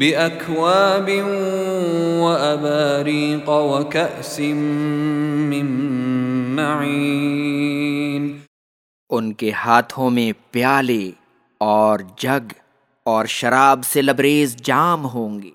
بأكواب وأباريق وكأس من معين. ان کے ہاتھوں میں پیالے اور جگ اور شراب سے لبریز جام ہوں گے۔